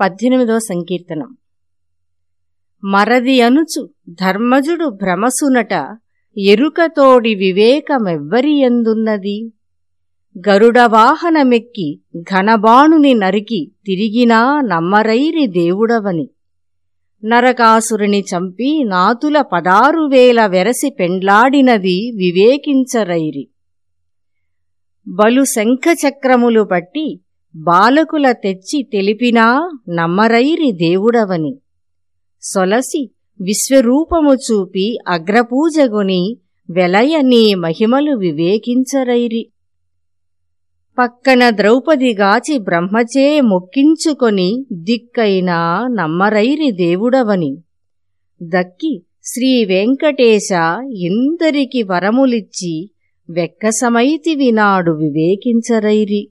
పద్దెనిమిదో సంకీర్తనం. మరది అనుచు ధర్మజుడు భ్రమసునట ఎరుకతోడి వివేకమెవ్వరియందున్నది గరుడవాహనమెక్కి ఘనబాణుని నరికి తిరిగినా నమ్మరైరి దేవుడవని. నరకాసురుని చంపి నాతుల పదారువేల వెరసి పెండ్లాడినది వివేకించరైరి. బలు శంఖచక్రములు పట్టి బాలకుల తెచ్చి తెలిపినా నమ్మరైరి దేవుడవని. సొలసి విశ్వరూపము చూపి అగ్రపూజగొని వెలయ నీ మహిమలు వివేకించరైరి. పక్కన ద్రౌపదిగాచి బ్రహ్మచే మొక్కించుకొని దిక్కైనా నమ్మరైరి దేవుడవని. దక్కి శ్రీవెంకటేశ ఇందరికి వరములిచ్చి వెక్కసమైతి వినాడు వివేకించరైరి.